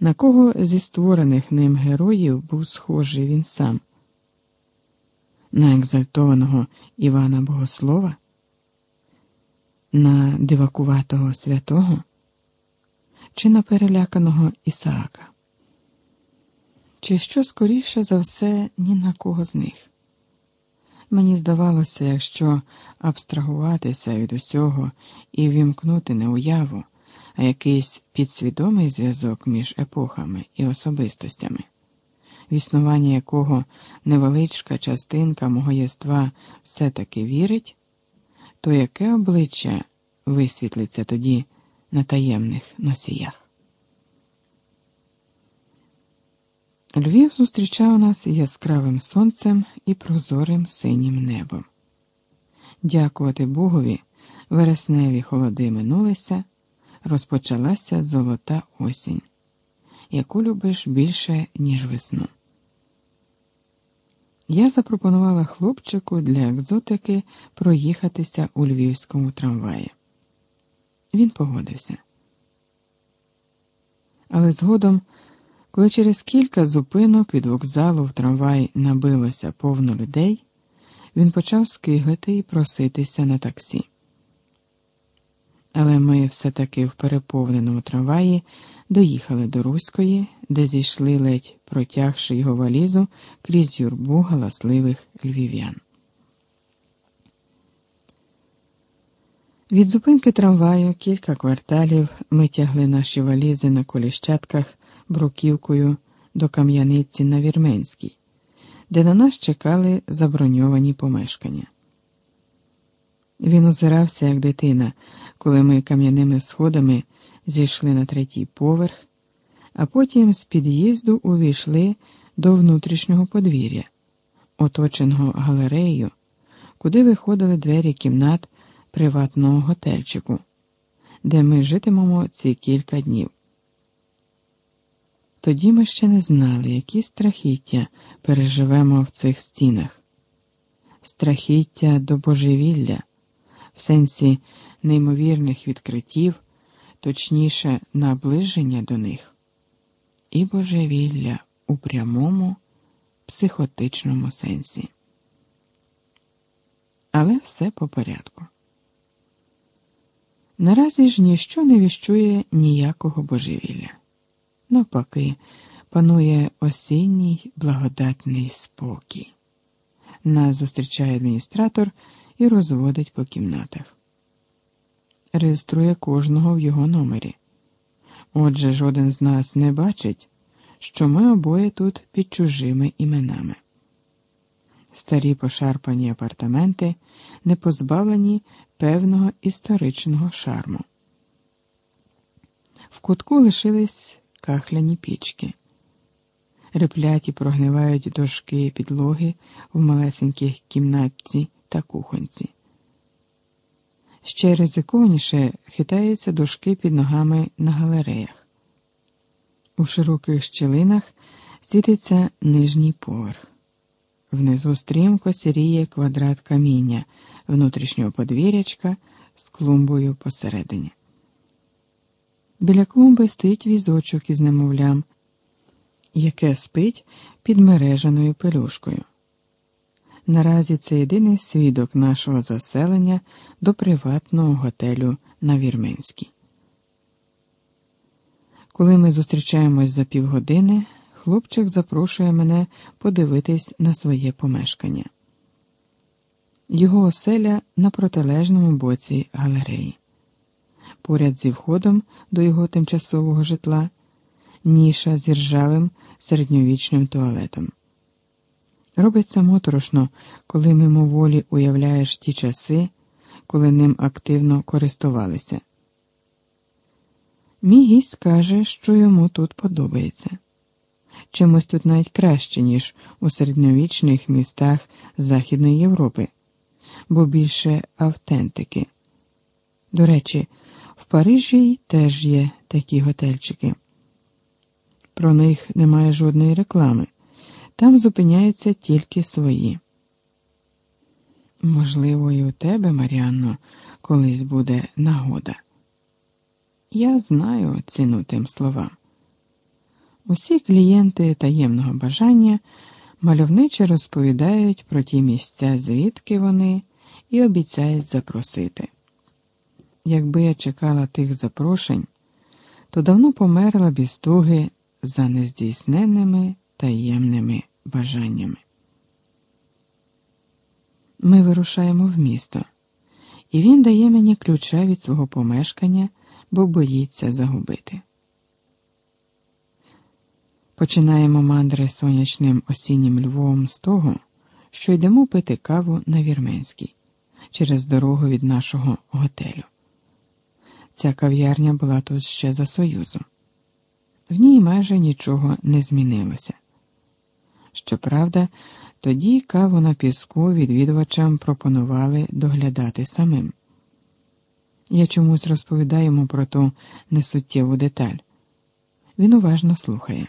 на кого зі створених ним героїв був схожий він сам? На екзальтованого Івана Богослова? На дивакуватого святого? Чи на переляканого Ісаака? Чи що скоріше за все ні на кого з них? Мені здавалося, якщо абстрагуватися від усього і вімкнути не уяву, а якийсь підсвідомий зв'язок між епохами і особистостями, в існування якого невеличка частинка мого єства все-таки вірить, то яке обличчя висвітлиться тоді на таємних носіях? Львів зустрічав нас яскравим сонцем і прозорим синім небом. Дякувати Богові, вересневі холоди минулися, розпочалася золота осінь, яку любиш більше, ніж весну. Я запропонувала хлопчику для екзотики проїхатися у львівському трамваї. Він погодився. Але згодом. Коли через кілька зупинок від вокзалу в трамвай набилося повно людей, він почав скиглити і проситися на таксі. Але ми все-таки в переповненому трамваї доїхали до Руської, де зійшли ледь протягши його валізу крізь юрбу галасливих львів'ян. Від зупинки трамваю кілька кварталів ми тягли наші валізи на коліщатках бруківкою до кам'яниці на Вірменській, де на нас чекали заброньовані помешкання. Він озирався, як дитина, коли ми кам'яними сходами зійшли на третій поверх, а потім з під'їзду увійшли до внутрішнього подвір'я, оточеного галереєю, куди виходили двері кімнат приватного готельчику, де ми житимемо ці кілька днів. Тоді ми ще не знали, які страхіття переживемо в цих стінах, страхіття до божевілля, в сенсі неймовірних відкриттів, точніше, наближення до них, і божевілля у прямому психотичному сенсі. Але все по порядку. Наразі ж ніщо не віщує ніякого божевілля. Навпаки, панує осінній благодатний спокій. Нас зустрічає адміністратор і розводить по кімнатах. Реєструє кожного в його номері. Отже, жоден з нас не бачить, що ми обоє тут під чужими іменами. Старі пошарпані апартаменти не позбавлені певного історичного шарму. В кутку лишились кахляні пічки. Репляті прогнивають дошки підлоги в малесеньких кімнатці та кухонці. Ще ризикованіше хитаються дошки під ногами на галереях. У широких щілинах світиться нижній поверх. Внизу стрімко сіріє квадрат каміння внутрішнього подвір'ячка з клумбою посередині. Біля клумби стоїть візочок із немовлям, яке спить під мережаною пелюшкою. Наразі це єдиний свідок нашого заселення до приватного готелю на Вірменській. Коли ми зустрічаємось за півгодини, хлопчик запрошує мене подивитись на своє помешкання. Його оселя на протилежному боці галереї поряд зі входом до його тимчасового житла, ніша з іржавим середньовічним туалетом. Робиться моторошно, коли мимоволі уявляєш ті часи, коли ним активно користувалися. Мій гість каже, що йому тут подобається. Чимось тут навіть краще, ніж у середньовічних містах Західної Європи, бо більше автентики. До речі, в Парижі теж є такі готельчики. Про них немає жодної реклами, там зупиняються тільки свої. Можливо, і у тебе, Маріанно, колись буде нагода. Я знаю ціну тим словам. Усі клієнти таємного бажання мальовниче розповідають про ті місця, звідки вони, і обіцяють запросити. Якби я чекала тих запрошень, то давно померла б із туги за нездійсненними таємними бажаннями. Ми вирушаємо в місто, і він дає мені ключа від свого помешкання, бо боїться загубити. Починаємо мандри сонячним осіннім львом з того, що йдемо пити каву на Вірменській через дорогу від нашого готелю. Ця кав'ярня була тут ще за Союзу. В ній майже нічого не змінилося. Щоправда, тоді каву на піску відвідувачам пропонували доглядати самим. Я чомусь розповідаю йому про ту несуттєву деталь. Він уважно слухає.